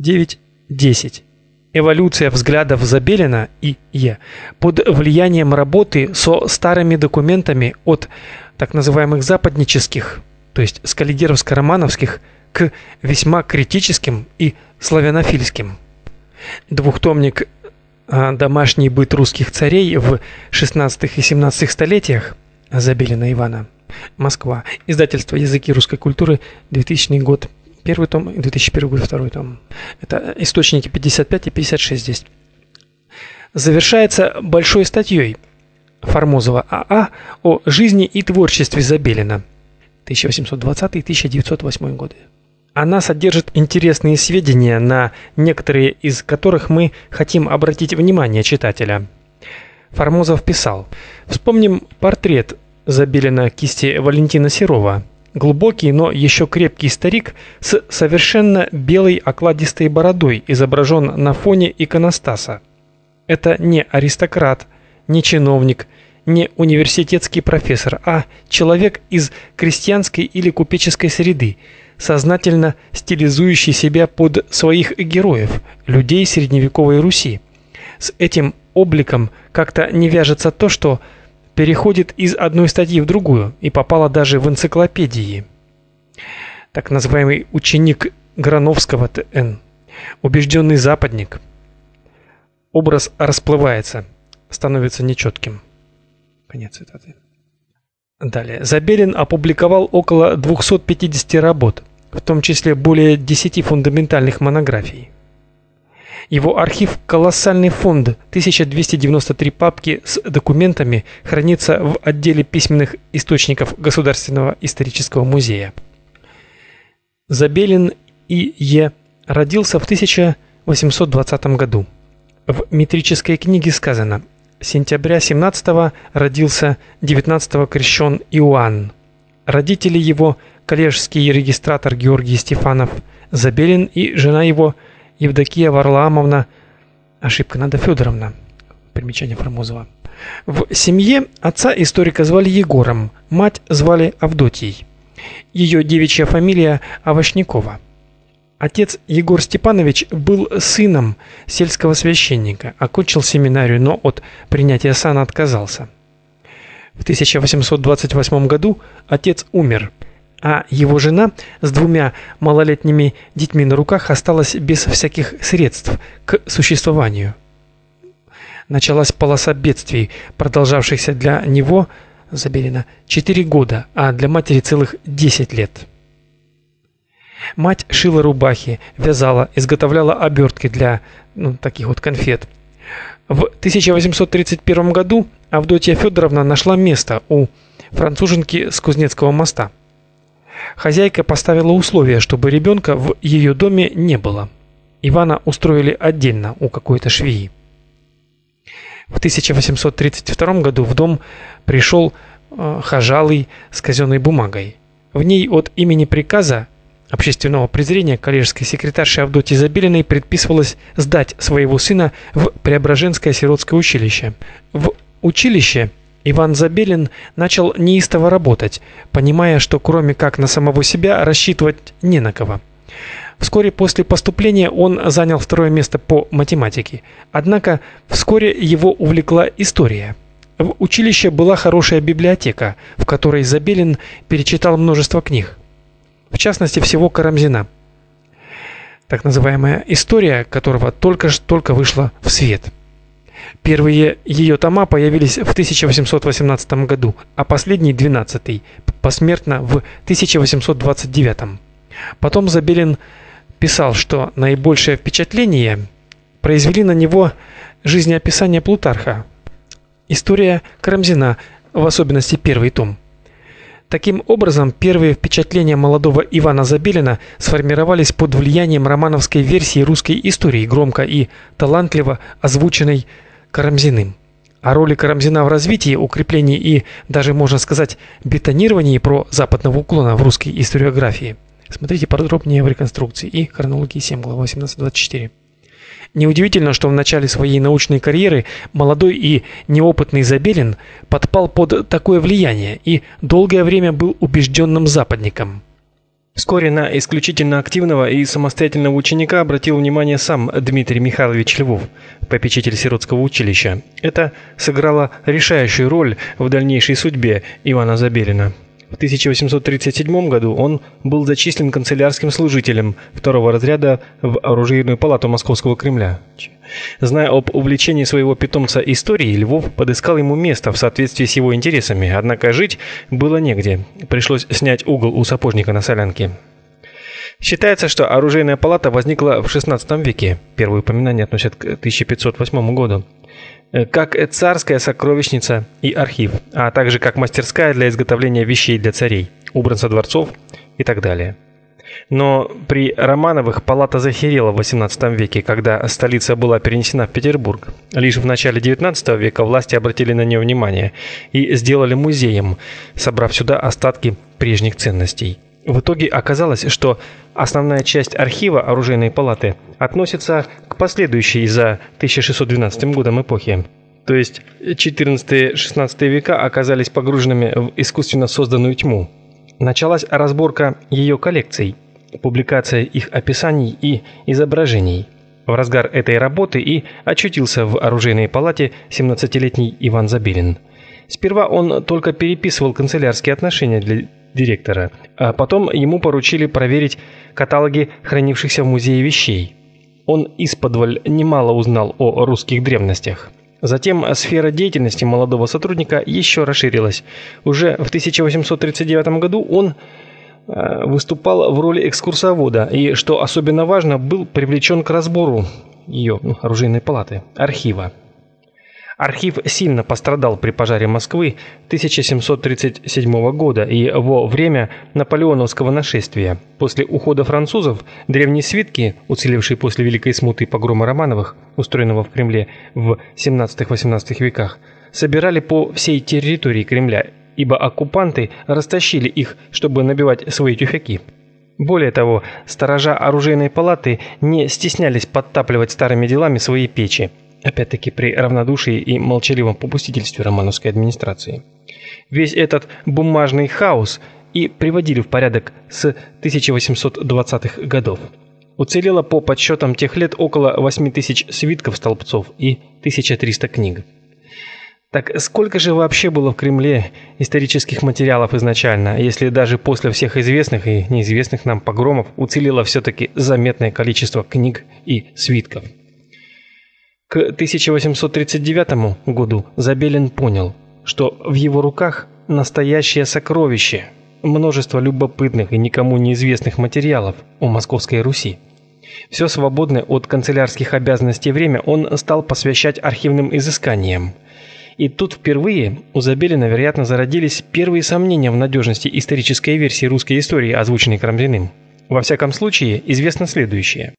9.10. Эволюция взглядов Забелина и Е. под влиянием работы со старыми документами от так называемых западнических, то есть скаллигеровско-романовских, к весьма критическим и славянофильским. Двухтомник а, Домашний быт русских царей в XVI и XVII столетиях Забелина Ивана. Москва. Издательство Языки русской культуры, 2000 год. Первый том, 2001 год, второй том. Это источники 55 и 56 здесь. Завершается большой статьей Формозова АА о жизни и творчестве Забелина 1820-1908 годы. Она содержит интересные сведения, на некоторые из которых мы хотим обратить внимание читателя. Формозов писал: "Вспомним портрет Забелина кисти Валентина Серова глубокий, но еще крепкий старик с совершенно белой окладистой бородой изображен на фоне иконостаса. Это не аристократ, не чиновник, не университетский профессор, а человек из крестьянской или купеческой среды, сознательно стилизующий себя под своих героев, людей средневековой Руси. С этим обликом как-то не вяжется то, что переходит из одной статьи в другую и попала даже в энциклопедии. Так называемый ученик Грановского Т.Н. Убежденный западник. Образ расплывается, становится нечетким. Конец цитаты. Далее. Забелин опубликовал около 250 работ, в том числе более 10 фундаментальных монографий. Его архив колоссальный фонд, 1293 папки с документами хранится в отделе письменных источников Государственного исторического музея. Забелин И. Е. родился в 1820 году. В метрической книге сказано: сентября 17 родился, 19 крещен Иоанн. Родители его коллежский регистратор Георгий Стефанов, Забелин и жена его Евдокия Варламовна, ошибка надо Федоровна. Примечание Формозова. В семье отца историка звали Егором, мать звали Авдотьей. Ее девичья фамилия Овощникова. Отец Егор Степанович был сыном сельского священника, окончил семинарию, но от принятия сана отказался. В 1828 году отец умер а его жена с двумя малолетними детьми на руках осталась без всяких средств к существованию. Началась полоса бедствий, продолжавшихся для него Забелина 4 года, а для матери целых 10 лет. Мать шила рубахи, вязала, изготовляла обертки для ну, таких вот конфет. В 1831 году Авдотья Федоровна нашла место у француженки с Кузнецкого моста. Хозяйка поставила условие, чтобы ребенка в ее доме не было. Ивана устроили отдельно у какой-то швеи. В 1832 году в дом пришел э, хожалый с казенной бумагой. В ней от имени приказа общественного презрения коллежской секретарши Авдотьи Забелиной предписывалось сдать своего сына в Преображенское сиротское училище. В училище Иван Забелин начал неистово работать, понимая, что кроме как на самого себя рассчитывать не на кого. Вскоре после поступления он занял второе место по математике. Однако вскоре его увлекла история. В училище была хорошая библиотека, в которой Забелин перечитал множество книг. В частности, всего Карамзина. Так называемая история, которого только что только вышла в свет. Первые ее тома появились в 1818 году, а последний, двенадцатый, посмертно в 1829. Потом Забелин писал, что наибольшее впечатление произвели на него жизнеописание Плутарха, история Карамзина, в особенности первый том. Таким образом, первые впечатления молодого Ивана Забелина сформировались под влиянием романовской версии русской истории, громко и талантливо озвученной Карамзиным. О роли Карамзина в развитии, укреплении и даже можно сказать бетонировании про западного уклона в русской историографии. Смотрите подробнее в реконструкции и хронологии 7 глава 18-24. Неудивительно, что в начале своей научной карьеры молодой и неопытный Забелин подпал под такое влияние и долгое время был убежденным западником. Вскоре на исключительно активного и самостоятельного ученика обратил внимание сам Дмитрий Михайлович Львов, попечитель сиротского училища. Это сыграло решающую роль в дальнейшей судьбе Ивана Забелина. В 1837 году он был зачислен канцелярским служителем второго разряда в оружейную палату Московского Кремля. Зная об увлечении своего питомца историей, Львов подыскал ему место в соответствии с его интересами, однако жить было негде. Пришлось снять угол у сапожника на солянке. Считается, что оружейная палата возникла в XVI веке. Первые упоминания относят к 1508 году. Э, как царская сокровищница и архив, а также как мастерская для изготовления вещей для царей, убранства дворцов и так далее. Но при Романовых палата захерела в XVIII веке, когда столица была перенесена в Петербург. Лишь в начале XIX века власти обратили на нее внимание и сделали музеем, собрав сюда остатки прежних ценностей. В итоге оказалось, что основная часть архива оружейной палаты относится к последующей за 1612 годом эпохе. То есть 14-16 века оказались погруженными в искусственно созданную тьму. Началась разборка ее коллекций, публикация их описаний и изображений. В разгар этой работы и очутился в оружейной палате 17-летний Иван Забелин. Сперва он только переписывал канцелярские отношения для директора, а потом ему поручили проверить каталоги хранившихся в музее вещей. Он исподволь немало узнал о русских древностях. Затем сфера деятельности молодого сотрудника еще расширилась. Уже в 1839 году он э, выступал в роли экскурсовода и, что особенно важно, был привлечен к разбору ее ну, оружейной палаты, архива. Архив сильно пострадал при пожаре Москвы 1737 года и во время наполеоновского нашествия. После ухода французов древние свитки, уцелевшие после Великой смуты и погрома Романовых, устроенного в Кремле в 17-18 веках, собирали по всей территории Кремля, ибо оккупанты растащили их, чтобы набивать свои тюфяки. Более того, сторожа оружейной палаты не стеснялись подтапливать старыми делами свои печи опять-таки при равнодушии и молчаливом попустительстве романовской администрации. Весь этот бумажный хаос и приводили в порядок с 1820-х годов. Уцелело по подсчетам тех лет около 8 тысяч свитков столбцов и 1300 книг. Так сколько же вообще было в Кремле исторических материалов изначально, если даже после всех известных и неизвестных нам погромов уцелело все-таки заметное количество книг и свитков? К 1839 году Забелин понял, что в его руках настоящее сокровище, множество любопытных и никому неизвестных материалов о Московской Руси. Все свободное от канцелярских обязанностей время он стал посвящать архивным изысканиям. И тут впервые у Забелина, вероятно, зародились первые сомнения в надежности исторической версии русской истории, озвученной Карамзиным. Во всяком случае, известно следующее.